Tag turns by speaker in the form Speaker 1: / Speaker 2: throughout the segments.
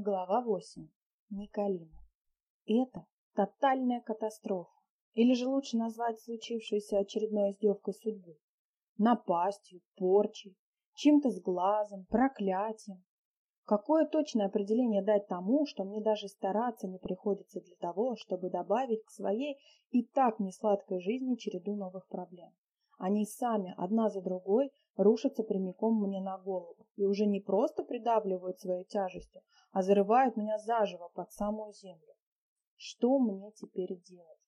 Speaker 1: Глава 8. Николина. Это тотальная катастрофа. Или же лучше назвать случившуюся очередной издевкой судьбы. Напастью, порчей, чем-то с глазом, проклятием. Какое точное определение дать тому, что мне даже стараться не приходится для того, чтобы добавить к своей и так несладкой жизни череду новых проблем? Они сами, одна за другой, рушатся прямиком мне на голову и уже не просто придавливают своей тяжестью, а зарывают меня заживо под самую землю. Что мне теперь делать?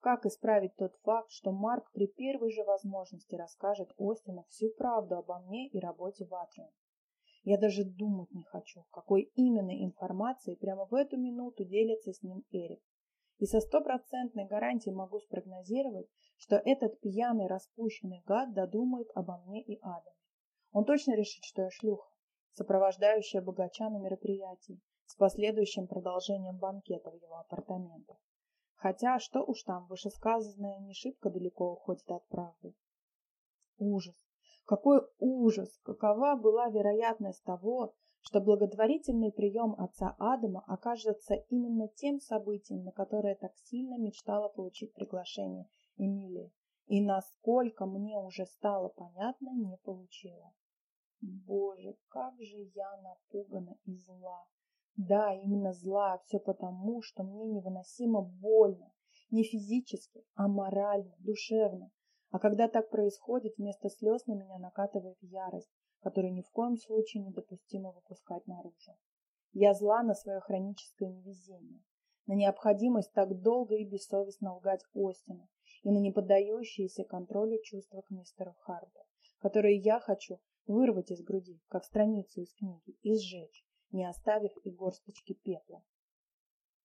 Speaker 1: Как исправить тот факт, что Марк при первой же возможности расскажет Остину всю правду обо мне и работе в Атриуме? Я даже думать не хочу, какой именно информацией прямо в эту минуту делится с ним Эрик. И со стопроцентной гарантией могу спрогнозировать, что этот пьяный распущенный гад додумает обо мне и Адаме. Он точно решит, что я шлюха, сопровождающая богача на мероприятии, с последующим продолжением банкета в его апартаментах. Хотя, что уж там, вышесказанное не шибко далеко уходит от правды. Ужас! Какой ужас! Какова была вероятность того, что благотворительный прием отца Адама окажется именно тем событием, на которое так сильно мечтала получить приглашение Эмилия, и насколько мне уже стало понятно, не получила. Боже, как же я напугана и зла. Да, именно зла, все потому, что мне невыносимо больно, не физически, а морально, душевно. А когда так происходит, вместо слез на меня накатывает ярость, которую ни в коем случае недопустимо выпускать наружу. Я зла на свое хроническое невезение, на необходимость так долго и бессовестно лгать Остину и на неподдающиеся контролю чувства к мистеру Харту, которые я хочу вырвать из груди, как страницу из книги, и сжечь, не оставив и горсточки пепла.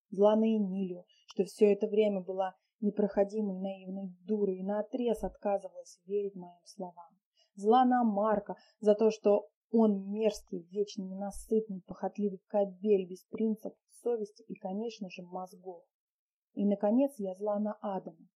Speaker 1: Зла на Энилию, что все это время была непроходимой наивной дурой и наотрез отказывалась верить моим словам зла на Марка за то, что он мерзкий, вечно ненасытный, похотливый кобель без принципов, совести и, конечно же, мозгов. И, наконец, я зла на Адама.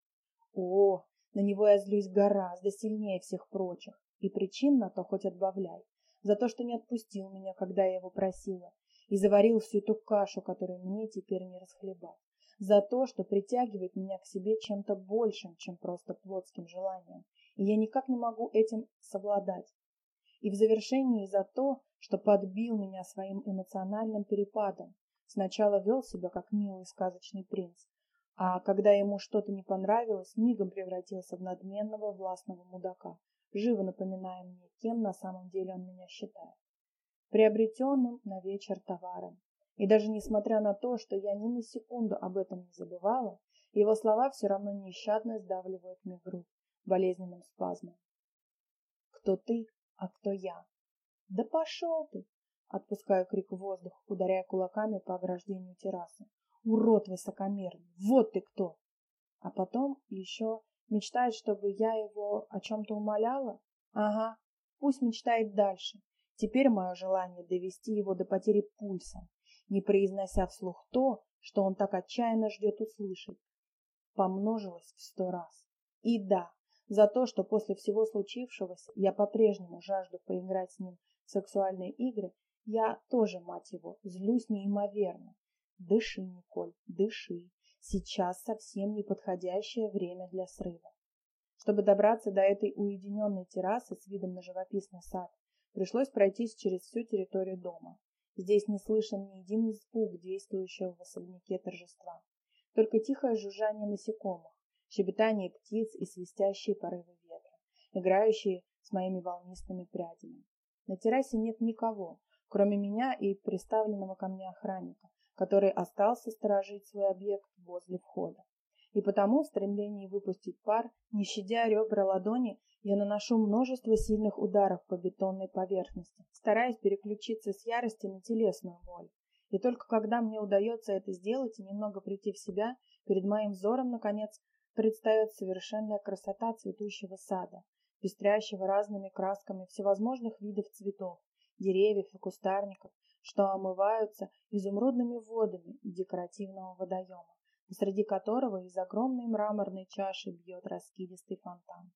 Speaker 1: О, на него я злюсь гораздо сильнее всех прочих, и причин на то хоть отбавляй. За то, что не отпустил меня, когда я его просила, и заварил всю эту кашу, которую мне теперь не расхлебать. За то, что притягивает меня к себе чем-то большим, чем просто плотским желанием, и я никак не могу этим совладать. И в завершении за то, что подбил меня своим эмоциональным перепадом. Сначала вел себя как милый сказочный принц, а когда ему что-то не понравилось, мигом превратился в надменного властного мудака, живо напоминая мне, кем на самом деле он меня считает. Приобретенным на вечер товаром. И даже несмотря на то, что я ни на секунду об этом не забывала, его слова все равно нещадно сдавливают мне грудь болезненным спазмом. Кто ты, а кто я? Да пошел ты! Отпускаю крик в воздух, ударяя кулаками по ограждению террасы. Урод высокомерный! Вот ты кто! А потом еще мечтает, чтобы я его о чем-то умоляла? Ага, пусть мечтает дальше. Теперь мое желание довести его до потери пульса, не произнося вслух то, что он так отчаянно ждет услышать, помножилось в сто раз. И да, за то, что после всего случившегося я по-прежнему жажду поиграть с ним в сексуальные игры, я тоже, мать его, злюсь неимоверно. Дыши, Николь, дыши. Сейчас совсем неподходящее время для срыва. Чтобы добраться до этой уединенной террасы с видом на живописный сад, пришлось пройтись через всю территорию дома. Здесь не слышен ни единый звук действующего в особняке торжества, только тихое жужжание насекомых, щебетание птиц и свистящие порывы ветра, играющие с моими волнистыми прядями. На террасе нет никого, кроме меня и приставленного ко мне охранника, который остался сторожить свой объект возле входа. И потому в стремлении выпустить пар, не щадя ребра ладони, я наношу множество сильных ударов по бетонной поверхности, стараясь переключиться с ярости на телесную боль. И только когда мне удается это сделать и немного прийти в себя, перед моим взором, наконец, предстает совершенная красота цветущего сада, пестрящего разными красками всевозможных видов цветов, деревьев и кустарников, что омываются изумрудными водами декоративного водоема, посреди которого из огромной мраморной чаши бьет раскидистый фонтан.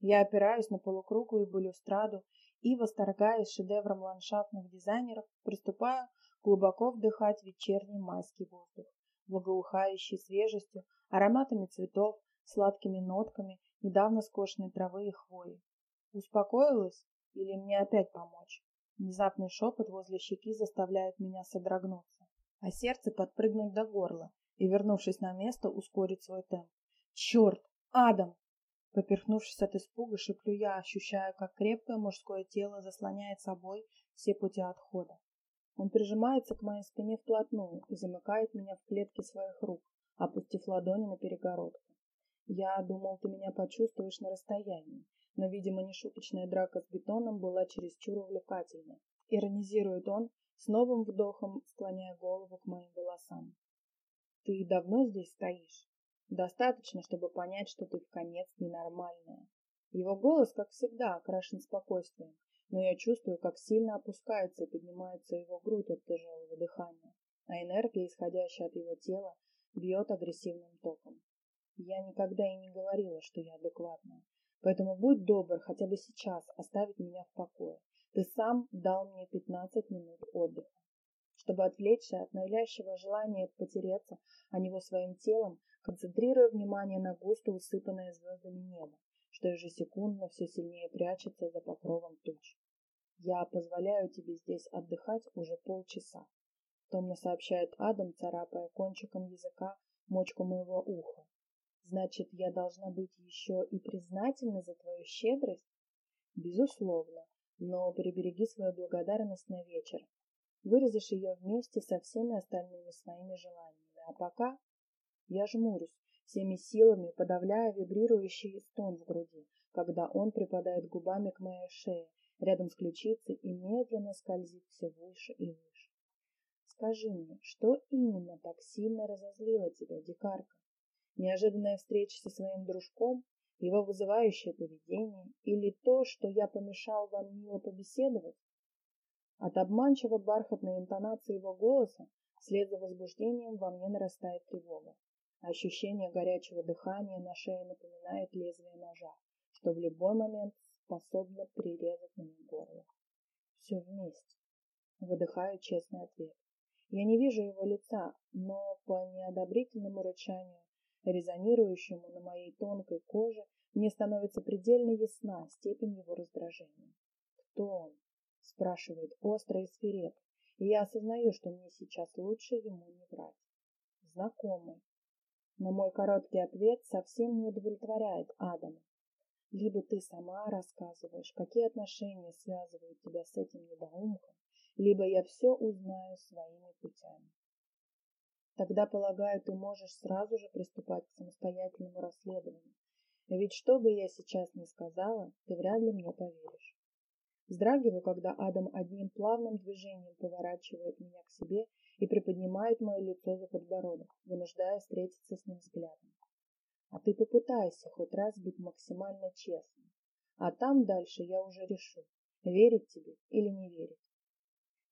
Speaker 1: Я опираюсь на полукруглую балюстраду и, восторгаясь шедевром ландшафтных дизайнеров, приступаю глубоко вдыхать вечерний майский воздух, благоухающий свежестью, ароматами цветов, сладкими нотками недавно скошенной травы и хвои. Успокоилась или мне опять помочь? Внезапный шепот возле щеки заставляет меня содрогнуться, а сердце подпрыгнуть до горла и, вернувшись на место, ускорить свой темп. Черт! Адам! Поперхнувшись от испуга, шеплю я, ощущая, как крепкое мужское тело заслоняет собой все пути отхода. Он прижимается к моей спине вплотную и замыкает меня в клетке своих рук, опустив ладони на перегородку. Я думал, ты меня почувствуешь на расстоянии, но, видимо, нешуточная драка с бетоном была чересчур увлекательной. Иронизирует он, с новым вдохом склоняя голову к моим волосам. Ты давно здесь стоишь? Достаточно, чтобы понять, что ты в конец ненормальная. Его голос, как всегда, окрашен спокойствием, но я чувствую, как сильно опускается и поднимается его грудь от тяжелого дыхания, а энергия, исходящая от его тела, бьет агрессивным током. Я никогда и не говорила, что я адекватная, поэтому будь добр хотя бы сейчас оставить меня в покое. Ты сам дал мне пятнадцать минут отдыха. Чтобы отвлечься от навязчивого желания потереться о него своим телом, концентрируя внимание на густо усыпанное звездами небо, что ежесекундно все сильнее прячется за покровом туч. «Я позволяю тебе здесь отдыхать уже полчаса», — томно сообщает Адам, царапая кончиком языка мочку моего уха. «Значит, я должна быть еще и признательна за твою щедрость?» «Безусловно, но прибереги свою благодарность на вечер. Выразишь ее вместе со всеми остальными своими желаниями. А пока я жмурюсь, всеми силами подавляя вибрирующий стон в груди, когда он припадает губами к моей шее, рядом с ключицей и медленно скользит все выше и выше. Скажи мне, что именно так сильно разозлило тебя, дикарка? Неожиданная встреча со своим дружком, его вызывающее поведение или то, что я помешал вам мило побеседовать? От обманчиво бархатной интонации его голоса вслед за возбуждением во мне нарастает тревога. Ощущение горячего дыхания на шее напоминает лезвие ножа, что в любой момент способно прирезать мне горло. Все вместе. Выдыхаю честный ответ. Я не вижу его лица, но по неодобрительному рычанию, резонирующему на моей тонкой коже, мне становится предельно ясна степень его раздражения. Кто он? спрашивает остро и и я осознаю, что мне сейчас лучше ему не врать. Знакомый, но мой короткий ответ совсем не удовлетворяет Адама. Либо ты сама рассказываешь, какие отношения связывают тебя с этим недоумком, либо я все узнаю своими путями. Тогда, полагаю, ты можешь сразу же приступать к самостоятельному расследованию. Ведь что бы я сейчас ни сказала, ты вряд ли мне поверишь. Вздрагиваю, когда Адам одним плавным движением поворачивает меня к себе и приподнимает мое лицо за подбородок, вынуждая встретиться с ним взглядом. А ты попытайся хоть раз быть максимально честным. А там дальше я уже решу, верить тебе или не верить.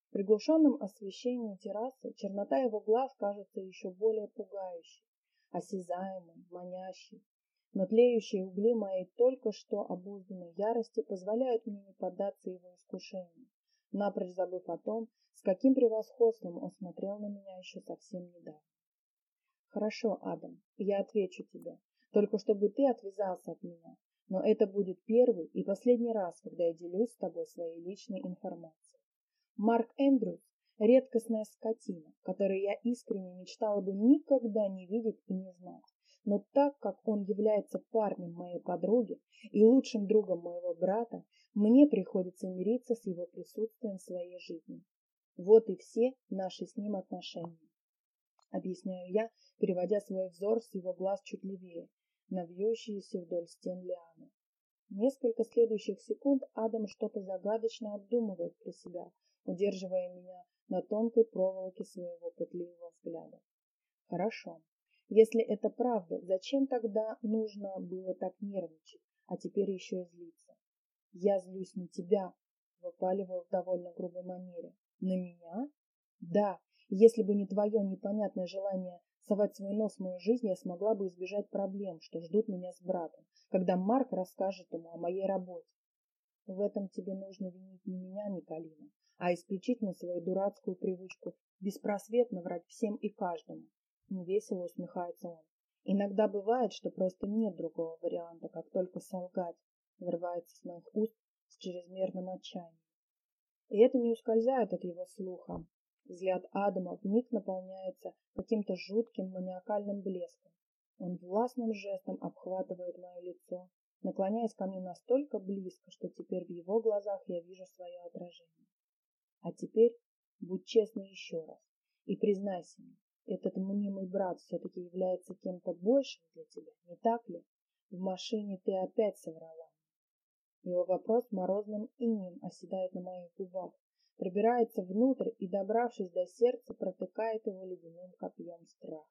Speaker 1: В приглушенном освещении террасы чернота его глаз кажется еще более пугающей, осязаемой, манящей, но тлеющие угли моей только что обузданной ярости позволяют мне не поддаться его искушению, напрочь забыв о том, с каким превосходством он смотрел на меня еще совсем недавно. Хорошо, Адам, я отвечу тебе, только чтобы ты отвязался от меня, но это будет первый и последний раз, когда я делюсь с тобой своей личной информацией. Марк Эндрюс – редкостная скотина, которой я искренне мечтала бы никогда не видеть и не знать. Но так как он является парнем моей подруги и лучшим другом моего брата, мне приходится мириться с его присутствием в своей жизни. Вот и все наши с ним отношения. Объясняю я, переводя свой взор с его глаз чуть левее, на вьющиеся вдоль стен лианы. Несколько следующих секунд Адам что-то загадочно обдумывает про себя, удерживая меня на тонкой проволоке своего пытливого взгляда. Хорошо, если это правда, зачем тогда нужно было так нервничать, а теперь еще и злиться? Я злюсь на тебя, выпаливаю в довольно грубой манере. На меня? Да, если бы не твое непонятное желание совать свой нос в мою жизнь, я смогла бы избежать проблем, что ждут меня с братом, когда Марк расскажет ему о моей работе. В этом тебе нужно винить не меня, Николина, а исключительно свою дурацкую привычку беспросветно врать всем и каждому. Невесело усмехается он. Иногда бывает, что просто нет другого варианта, как только солгать, вырывается с моих уст с чрезмерным отчаянием. И это не ускользает от его слуха. Взгляд Адама вмиг наполняется каким-то жутким маниакальным блеском. Он властным жестом обхватывает мое лицо, наклоняясь ко мне настолько близко, что теперь в его глазах я вижу свое отражение. А теперь будь честной еще раз и признайся мне, этот мнимый брат все-таки является кем-то большим для тебя, не так ли? В машине ты опять соврала. Его вопрос морозным инем оседает на моих губах, пробирается внутрь и, добравшись до сердца, протыкает его ледяным копьем страх.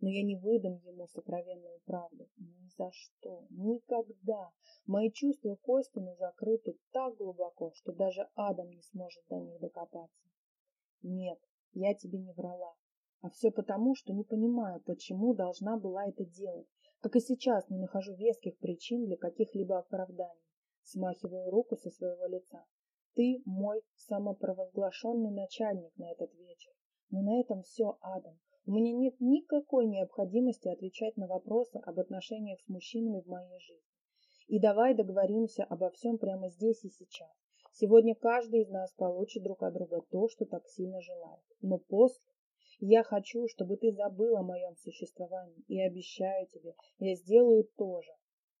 Speaker 1: Но я не выдам ему сокровенную правду. Ни за что, никогда. Мои чувства Костина закрыты так глубоко, что даже Адам не сможет до них докопаться. Нет, я тебе не врала. А все потому, что не понимаю, почему должна была это делать, как и сейчас не нахожу веских причин для каких-либо оправданий. Смахиваю руку со своего лица. Ты мой самопровозглашенный начальник на этот вечер. Но на этом все, Адам. У меня нет никакой необходимости отвечать на вопросы об отношениях с мужчинами в моей жизни. И давай договоримся обо всем прямо здесь и сейчас. Сегодня каждый из нас получит друг от друга то, что так сильно желает. Но после я хочу, чтобы ты забыл о моем существовании, и обещаю тебе, я сделаю то же.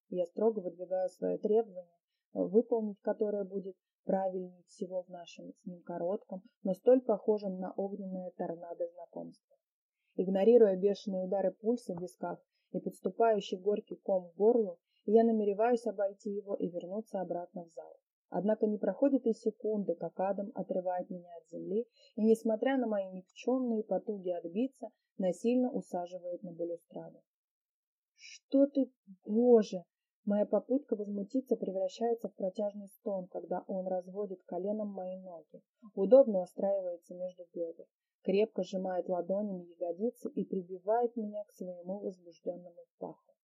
Speaker 1: Я строго выдвигаю свое требование, выполнить которое будет правильнее всего в нашем с ним коротком, но столь похожем на огненное торнадо знакомства. Игнорируя бешеные удары пульса в висках и подступающий горький ком в горлу, я намереваюсь обойти его и вернуться обратно в зал. Однако не проходит и секунды, как Адам отрывает меня от земли и, несмотря на мои никчемные потуги отбиться, насильно усаживает на балюстраду. «Что ты, Боже!» Моя попытка возмутиться превращается в протяжный стон, когда он разводит коленом мои ноги, удобно устраивается между бедер, крепко сжимает ладонями ягодицы и прибивает меня к своему возбужденному паху.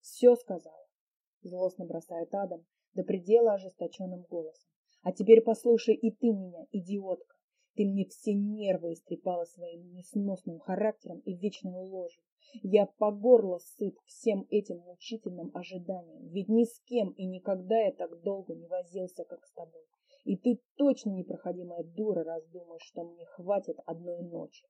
Speaker 1: «Все сказала!» — злостно бросает Адам, до предела ожесточенным голосом. А теперь послушай и ты меня, идиотка. Ты мне все нервы истрепала своим несносным характером и вечной ложью. Я по горло сыт всем этим мучительным ожиданием, ведь ни с кем и никогда я так долго не возился, как с тобой. И ты точно непроходимая дура, раз думаешь, что мне хватит одной ночи.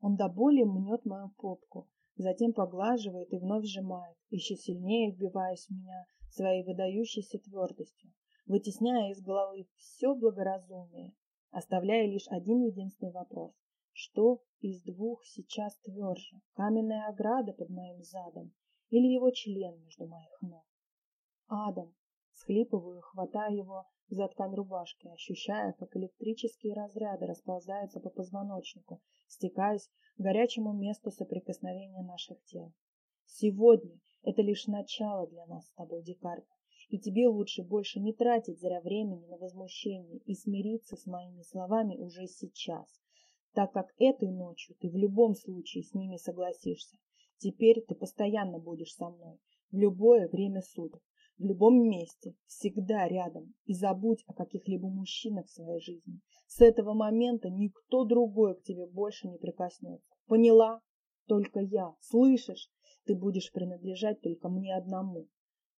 Speaker 1: Он до боли мнет мою попку, затем поглаживает и вновь сжимает, еще сильнее вбиваясь в меня своей выдающейся твердостью, вытесняя из головы все благоразумие, оставляя лишь один единственный вопрос. Что из двух сейчас тверже, каменная ограда под моим задом или его член между моих ног? Адам, схлипываю, хватая его за ткань рубашки, ощущая, как электрические разряды расползаются по позвоночнику, стекаясь к горячему месту соприкосновения наших тел. Сегодня это лишь начало для нас с тобой, дикарка. И тебе лучше больше не тратить зря времени на возмущение и смириться с моими словами уже сейчас, так как этой ночью ты в любом случае с ними согласишься. Теперь ты постоянно будешь со мной, в любое время суток, в любом месте, всегда рядом, и забудь о каких-либо мужчинах в своей жизни. С этого момента никто другой к тебе больше не прикоснется. Поняла? Только я. Слышишь? Ты будешь принадлежать только мне одному.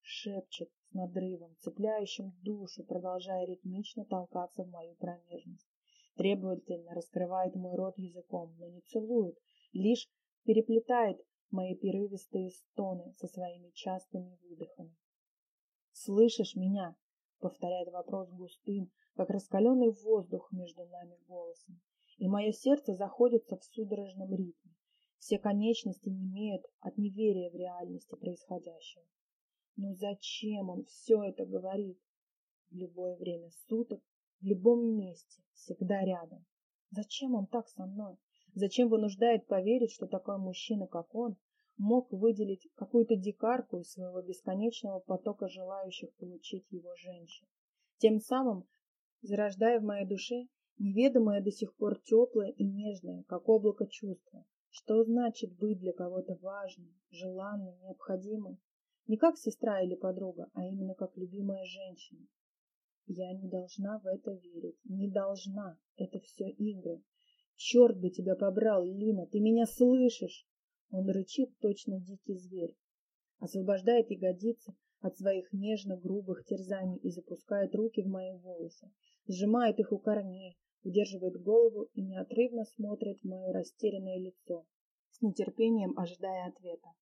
Speaker 1: Шепчет с надрывом, цепляющим душу, продолжая ритмично толкаться в мою промежность. Требовательно раскрывает мой рот языком, но не целует, лишь переплетает мои перерывистые стоны со своими частыми выдохами. «Слышишь меня?» — повторяет вопрос густым, как раскаленный воздух между нами голосом, и мое сердце заходится в судорожном ритме. Все конечности не имеют от неверия в реальности происходящего. Но зачем он все это говорит? В любое время суток, в любом месте, всегда рядом. Зачем он так со мной? Зачем вынуждает поверить, что такой мужчина, как он, мог выделить какую-то дикарку из своего бесконечного потока желающих получить его женщин? Тем самым зарождая в моей душе неведомое до сих пор теплое и нежное, как облако чувства, что значит быть для кого-то важной, желанной, необходимой? Не как сестра или подруга, а именно как любимая женщина. Я не должна в это верить. Не должна. Это все игры. Черт бы тебя побрал, Лина, ты меня слышишь? Он рычит, точно дикий зверь. Освобождает ягодицы от своих нежно-грубых терзаний и запускает руки в мои волосы. Сжимает их у корней, удерживает голову и неотрывно смотрит в мое растерянное лицо, с нетерпением ожидая ответа.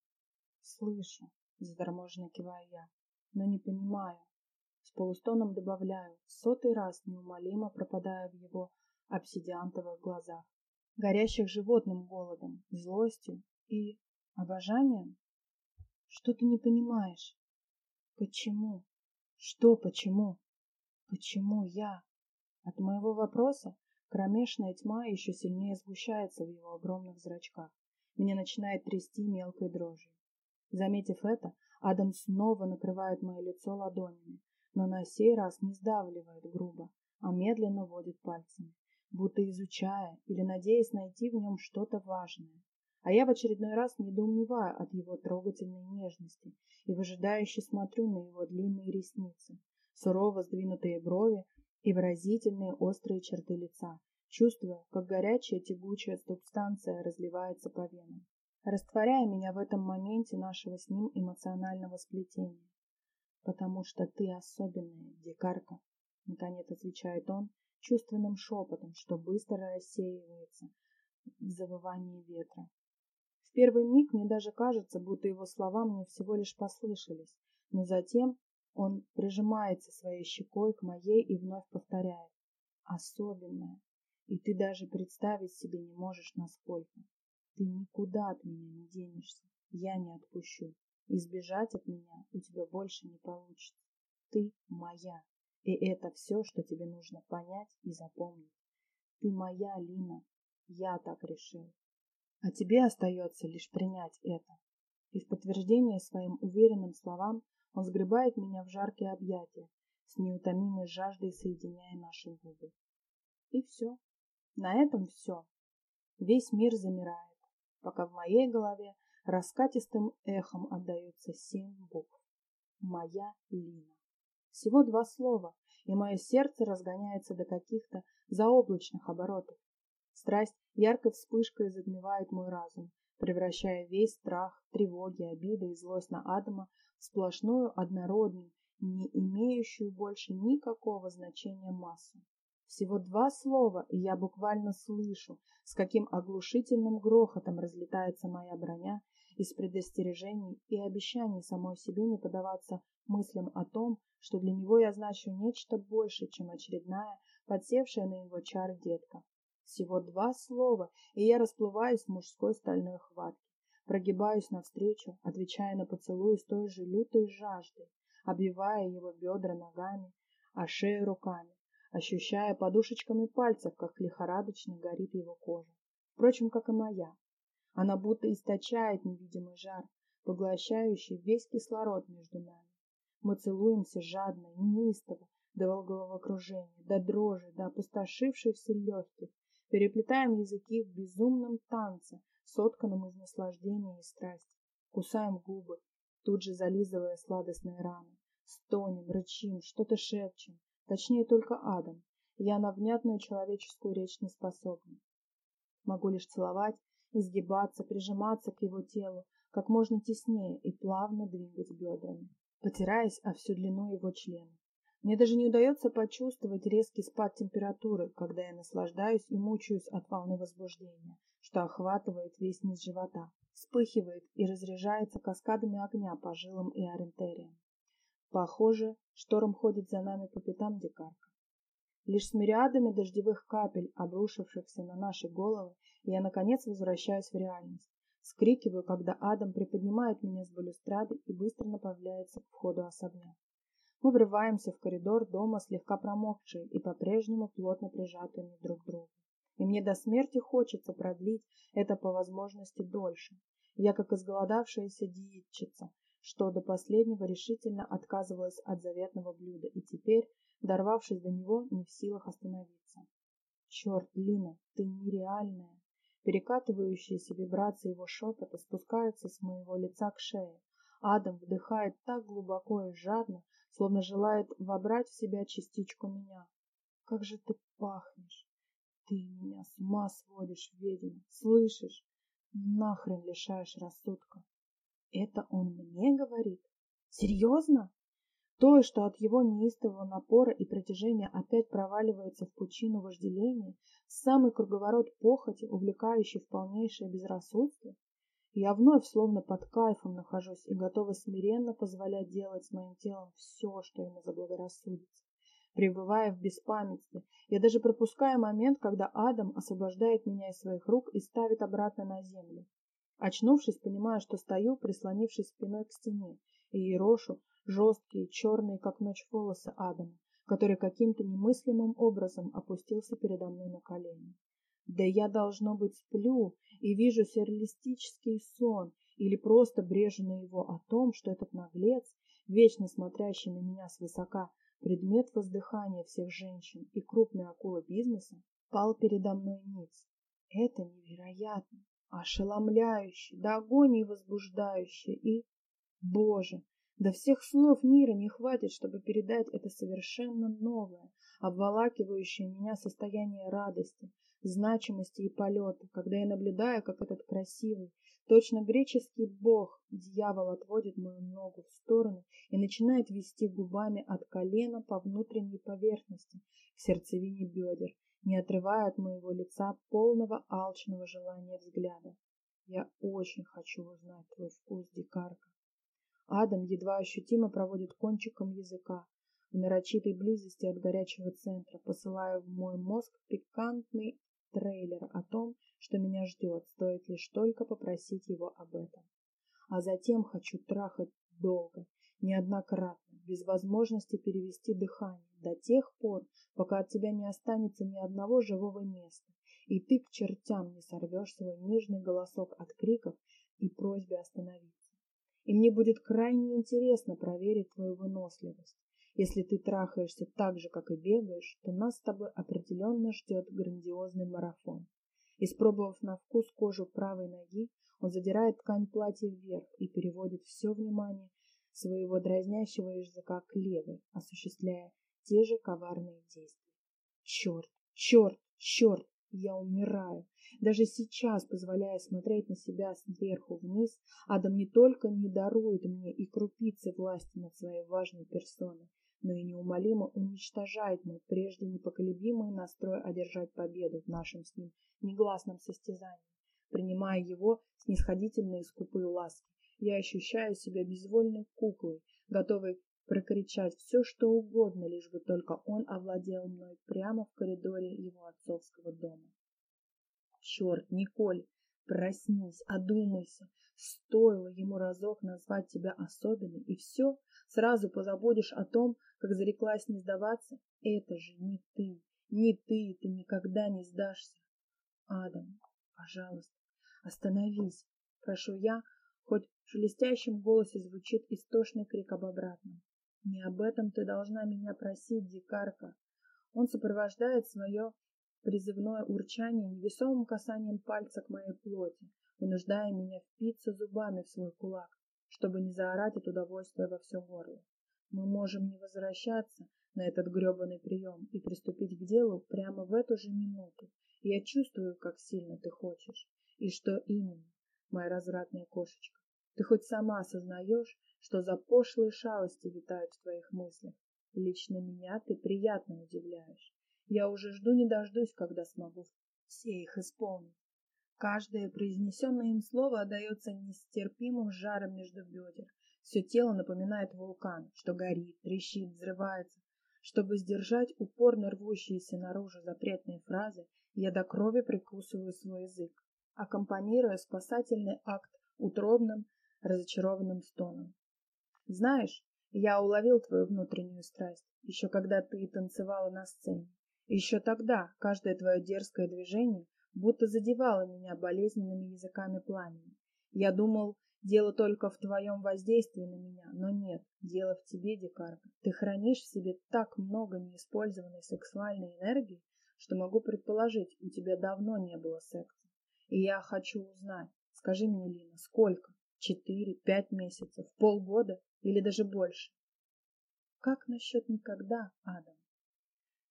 Speaker 1: «Слышу», — заторможенно киваю я, — «но не понимаю». С полустоном добавляю, сотый раз неумолимо пропадаю в его обсидиантовых глазах, горящих животным голодом, злостью и обожанием. Что ты не понимаешь? Почему? Что почему? Почему я? От моего вопроса кромешная тьма еще сильнее сгущается в его огромных зрачках. Меня начинает трясти мелкой дрожью. Заметив это, Адам снова накрывает мое лицо ладонями, но на сей раз не сдавливает грубо, а медленно водит пальцами, будто изучая или надеясь найти в нем что-то важное. А я в очередной раз недоумеваю от его трогательной нежности и выжидающе смотрю на его длинные ресницы, сурово сдвинутые брови и выразительные острые черты лица, чувствуя, как горячая тягучая субстанция разливается по венам, растворяя меня в этом моменте нашего с ним эмоционального сплетения. «Потому что ты особенная, дикарка», — наконец отвечает он чувственным шепотом, что быстро рассеивается в завывании ветра. В первый миг мне даже кажется, будто его слова мне всего лишь послышались, но затем он прижимается своей щекой к моей и вновь повторяет. Особенная. И ты даже представить себе не можешь, насколько. Ты никуда от меня не денешься. Я не отпущу. Избежать от меня у тебя больше не получится. Ты моя. И это все, что тебе нужно понять и запомнить. Ты моя, Лина. Я так решил. А тебе остается лишь принять это. И в подтверждение своим уверенным словам он сгребает меня в жаркие объятия, с неутомимой жаждой соединяя наши губы. И все. На этом все. Весь мир замирает, пока в моей голове раскатистым эхом отдаются семь букв. Моя Лина. Всего два слова, и мое сердце разгоняется до каких-то заоблачных оборотов. Страсть яркой вспышкой затмевает мой разум, превращая весь страх, тревоги, обиды и злость на Адама сплошную однородную, не имеющую больше никакого значения массу. Всего два слова, и я буквально слышу, с каким оглушительным грохотом разлетается моя броня из предостережений и обещаний самой себе не поддаваться мыслям о том, что для него я значу нечто большее, чем очередная, подсевшая на его чар детка. Всего два слова, и я расплываюсь в мужской стальной хватке. Прогибаюсь навстречу, отвечая на поцелуй с той же лютой жаждой, обвивая его бедра ногами, а шею руками, ощущая подушечками пальцев, как лихорадочно горит его кожа. Впрочем, как и моя. Она будто источает невидимый жар, поглощающий весь кислород между нами. Мы целуемся жадно, неистово, до головокружения, до дрожи, до опустошившихся легких, переплетаем языки в безумном танце, сотканном из наслаждения и страсти. Кусаем губы, тут же зализывая сладостные раны. Стонем, рычим, что-то шепчем. Точнее, только Адам. Я на внятную человеческую речь не способна. Могу лишь целовать, изгибаться, прижиматься к его телу, как можно теснее и плавно двигать бедрами, потираясь о всю длину его члена. Мне даже не удается почувствовать резкий спад температуры, когда я наслаждаюсь и мучаюсь от волны возбуждения, что охватывает весь низ живота, вспыхивает и разряжается каскадами огня по жилам и арентериям. Похоже, шторм ходит за нами по пятам дикарка. Лишь с мириадами дождевых капель, обрушившихся на наши головы, я, наконец, возвращаюсь в реальность. Скрикиваю, когда Адам приподнимает меня с балюстрады и быстро направляется к входу особняка. Мы врываемся в коридор дома, слегка промокшие и по-прежнему плотно прижатыми друг к другу. И мне до смерти хочется продлить это по возможности дольше. Я как изголодавшаяся диетчица, что до последнего решительно отказывалась от заветного блюда и теперь, дорвавшись до него, не в силах остановиться. Черт, Лина, ты нереальная. Перекатывающиеся вибрации его шепота спускаются с моего лица к шее. Адам вдыхает так глубоко и жадно, словно желает вобрать в себя частичку меня. Как же ты пахнешь! Ты меня с ума сводишь, ведьма, слышишь? Нахрен лишаешь рассудка. Это он мне говорит? Серьезно? То, что от его неистового напора и протяжения опять проваливается в пучину вожделения, самый круговорот похоти, увлекающий в полнейшее безрассудство, я вновь словно под кайфом нахожусь и готова смиренно позволять делать с моим телом все, что ему заблагорассудится. Пребывая в беспамятстве, я даже пропускаю момент, когда Адам освобождает меня из своих рук и ставит обратно на землю. Очнувшись, понимаю, что стою, прислонившись спиной к стене, и ерошу жесткие, черные, как ночь, волосы Адама, который каким-то немыслимым образом опустился передо мной на колени. Да я, должно быть, сплю и вижу сюрреалистический сон или просто брежу на его о том, что этот наглец, вечно смотрящий на меня свысока, предмет воздыхания всех женщин и крупная акула бизнеса, пал передо мной ниц. Это невероятно, ошеломляюще, до агонии возбуждающе и... Боже, до всех слов мира не хватит, чтобы передать это совершенно новое, обволакивающее меня состояние радости, значимости и полета, когда я наблюдаю, как этот красивый, точно греческий бог, дьявол отводит мою ногу в сторону и начинает вести губами от колена по внутренней поверхности к сердцевине бедер, не отрывая от моего лица полного алчного желания взгляда. Я очень хочу узнать твой вкус, дикарка. Адам едва ощутимо проводит кончиком языка в нарочитой близости от горячего центра, посылая в мой мозг пикантный трейлер о том, что меня ждет, стоит лишь только попросить его об этом. А затем хочу трахать долго, неоднократно, без возможности перевести дыхание, до тех пор, пока от тебя не останется ни одного живого места, и ты к чертям не сорвешь свой нежный голосок от криков и просьбе остановиться и мне будет крайне интересно проверить твою выносливость. Если ты трахаешься так же, как и бегаешь, то нас с тобой определенно ждет грандиозный марафон. Испробовав на вкус кожу правой ноги, он задирает ткань платья вверх и переводит все внимание своего дразнящего языка к левой, осуществляя те же коварные действия. Черт, черт, черт! Я умираю. Даже сейчас, позволяя смотреть на себя сверху вниз, Адам не только не дарует мне и крупицы власти над своей важной персоной, но и неумолимо уничтожает мой прежде непоколебимый настрой одержать победу в нашем с ним негласном состязании. Принимая его снисходительные скупые ласки, я ощущаю себя безвольной куклой, готовой прокричать все, что угодно, лишь бы только он овладел мной прямо в коридоре его отцовского дома. Черт, Николь, проснись, одумайся. Стоило ему разок назвать тебя особенной, и все, сразу позабудешь о том, как зареклась не сдаваться. Это же не ты, не ты, ты никогда не сдашься. Адам, пожалуйста, остановись, прошу я, хоть в шелестящем голосе звучит истошный крик об обратном. Не об этом ты должна меня просить, дикарка. Он сопровождает свое призывное урчание невесомым касанием пальца к моей плоти, вынуждая меня впиться зубами в свой кулак, чтобы не заорать от удовольствия во все горло. Мы можем не возвращаться на этот гребаный прием и приступить к делу прямо в эту же минуту. Я чувствую, как сильно ты хочешь. И что именно, моя развратная кошечка. Ты хоть сама осознаешь, что за пошлые шалости витают в твоих мыслях. Лично меня ты приятно удивляешь. Я уже жду не дождусь, когда смогу все их исполнить. Каждое произнесенное им слово отдается нестерпимым жаром между бедер. Все тело напоминает вулкан, что горит, трещит, взрывается. Чтобы сдержать упорно рвущиеся наружу запретные фразы, я до крови прикусываю свой язык, аккомпанируя спасательный акт утробным, разочарованным стоном. Знаешь, я уловил твою внутреннюю страсть, еще когда ты танцевала на сцене. Еще тогда каждое твое дерзкое движение будто задевало меня болезненными языками пламени. Я думал, дело только в твоем воздействии на меня, но нет, дело в тебе, дикарка. Ты хранишь в себе так много неиспользованной сексуальной энергии, что могу предположить, у тебя давно не было секса. И я хочу узнать, скажи мне, Лина, сколько? Четыре, пять месяцев, полгода? или даже больше. как насчет никогда, Адам?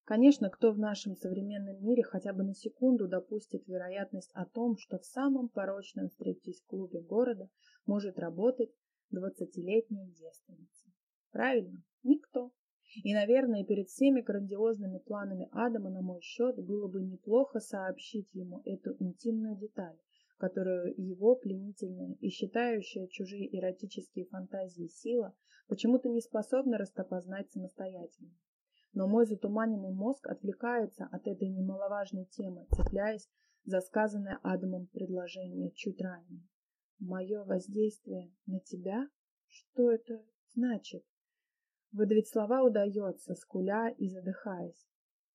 Speaker 1: Конечно, кто в нашем современном мире хотя бы на секунду допустит вероятность о том, что в самом порочном стриптиз-клубе города может работать двадцатилетняя девственница? Правильно, никто. И, наверное, перед всеми грандиозными планами Адама на мой счет было бы неплохо сообщить ему эту интимную деталь, которую его пленительная и считающая чужие эротические фантазии сила почему-то не способна растопознать самостоятельно. Но мой затуманенный мозг отвлекается от этой немаловажной темы, цепляясь за сказанное Адамом предложение чуть ранее. Мое воздействие на тебя? Что это значит? Выдавить слова удается, скуля и задыхаясь,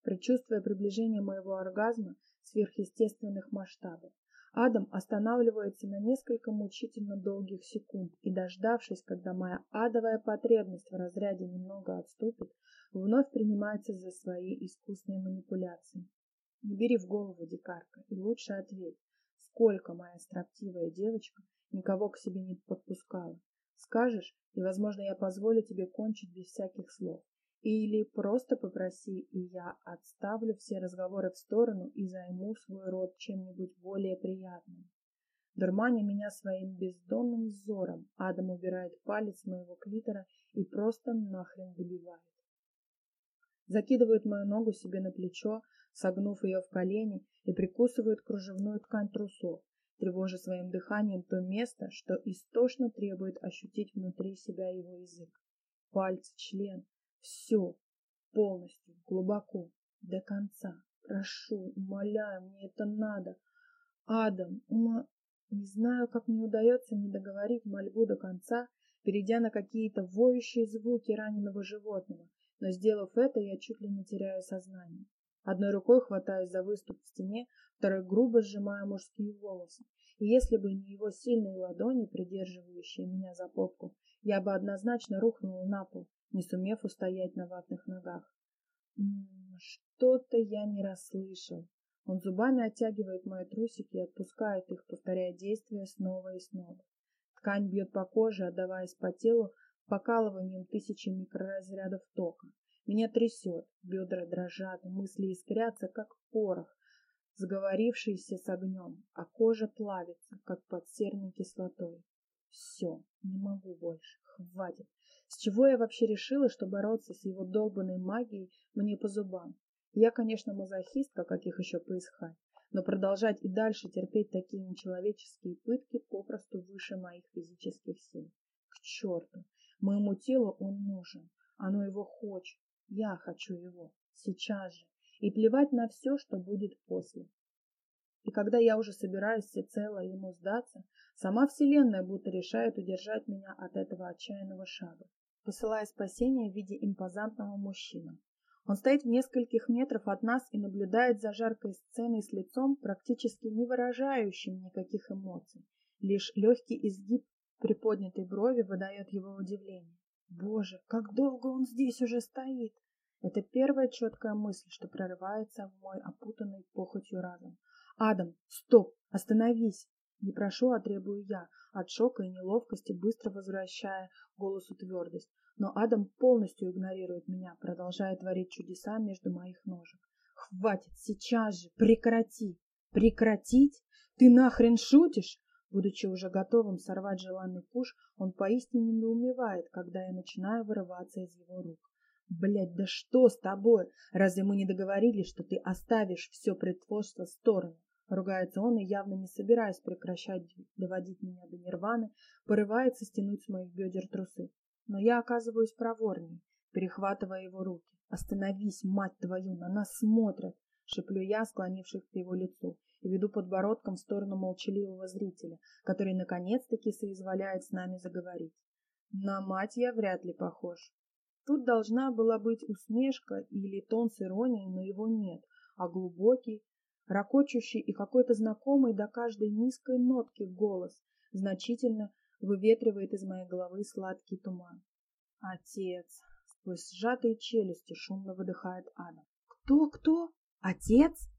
Speaker 1: предчувствуя приближение моего оргазма сверхъестественных масштабов. Адам останавливается на несколько мучительно долгих секунд и, дождавшись, когда моя адовая потребность в разряде немного отступит, вновь принимается за свои искусные манипуляции. Не бери в голову, дикарка, и лучше ответь, сколько моя строптивая девочка никого к себе не подпускала. Скажешь, и, возможно, я позволю тебе кончить без всяких слов. Или просто попроси, и я отставлю все разговоры в сторону и займу свой род чем-нибудь более приятным. Дурманя меня своим бездонным взором, Адам убирает палец моего клитора и просто нахрен добивает. Закидывает мою ногу себе на плечо, согнув ее в колени, и прикусывает кружевную ткань трусов, тревожа своим дыханием то место, что истошно требует ощутить внутри себя его язык. Пальцы, член, все, полностью, глубоко, до конца. Прошу, умоляю, мне это надо. Адам, ума... Не знаю, как мне удается не договорить мольбу до конца, перейдя на какие-то воющие звуки раненого животного, но сделав это, я чуть ли не теряю сознание. Одной рукой хватаюсь за выступ в стене, второй грубо сжимая мужские волосы. И если бы не его сильные ладони, придерживающие меня за попку, я бы однозначно рухнула на пол, не сумев устоять на ватных ногах. Что-то я не расслышал. Он зубами оттягивает мои трусики и отпускает их, повторяя действия снова и снова. Ткань бьет по коже, отдаваясь по телу покалыванием тысячи микроразрядов тока. Меня трясет, бедра дрожат, мысли искрятся, как порох, сговорившийся с огнем, а кожа плавится, как под серной кислотой. Все, не могу больше, хватит. С чего я вообще решила, что бороться с его долбанной магией мне по зубам? Я, конечно, мазохистка, каких еще поискать, но продолжать и дальше терпеть такие нечеловеческие пытки попросту выше моих физических сил. К черту! Моему телу он нужен, оно его хочет, я хочу его, сейчас же, и плевать на все, что будет после. И когда я уже собираюсь всецело ему сдаться, сама Вселенная будто решает удержать меня от этого отчаянного шага, посылая спасение в виде импозантного мужчины. Он стоит в нескольких метрах от нас и наблюдает за жаркой сценой с лицом, практически не выражающим никаких эмоций. Лишь легкий изгиб приподнятой брови выдает его удивление. Боже, как долго он здесь уже стоит! Это первая четкая мысль, что прорывается в мой опутанный похотью разум. Адам, стоп, остановись! Не прошу, а требую я, от шока и неловкости, быстро возвращая голосу твердость. Но Адам полностью игнорирует меня, продолжая творить чудеса между моих ножек. Хватит, сейчас же, прекрати! Прекратить? Ты нахрен шутишь? Будучи уже готовым сорвать желанный куш, он поистине недоумевает, когда я начинаю вырываться из его рук. Блядь, да что с тобой? Разве мы не договорились, что ты оставишь все притворство в сторону? Ругается он и, явно не собираясь прекращать доводить меня до нирваны, порывается стянуть с моих бедер трусы. Но я оказываюсь проворней, перехватывая его руки. «Остановись, мать твою, на нас смотрят!» — шеплю я, склонившись к его лицу и веду подбородком в сторону молчаливого зрителя, который наконец-таки соизволяет с нами заговорить. На мать я вряд ли похож. Тут должна была быть усмешка или тон с иронией, но его нет, а глубокий, ракочущий и какой-то знакомый до каждой низкой нотки голос значительно выветривает из моей головы сладкий туман. Отец! Сквозь сжатые челюсти шумно выдыхает Адам. Кто, кто? Отец?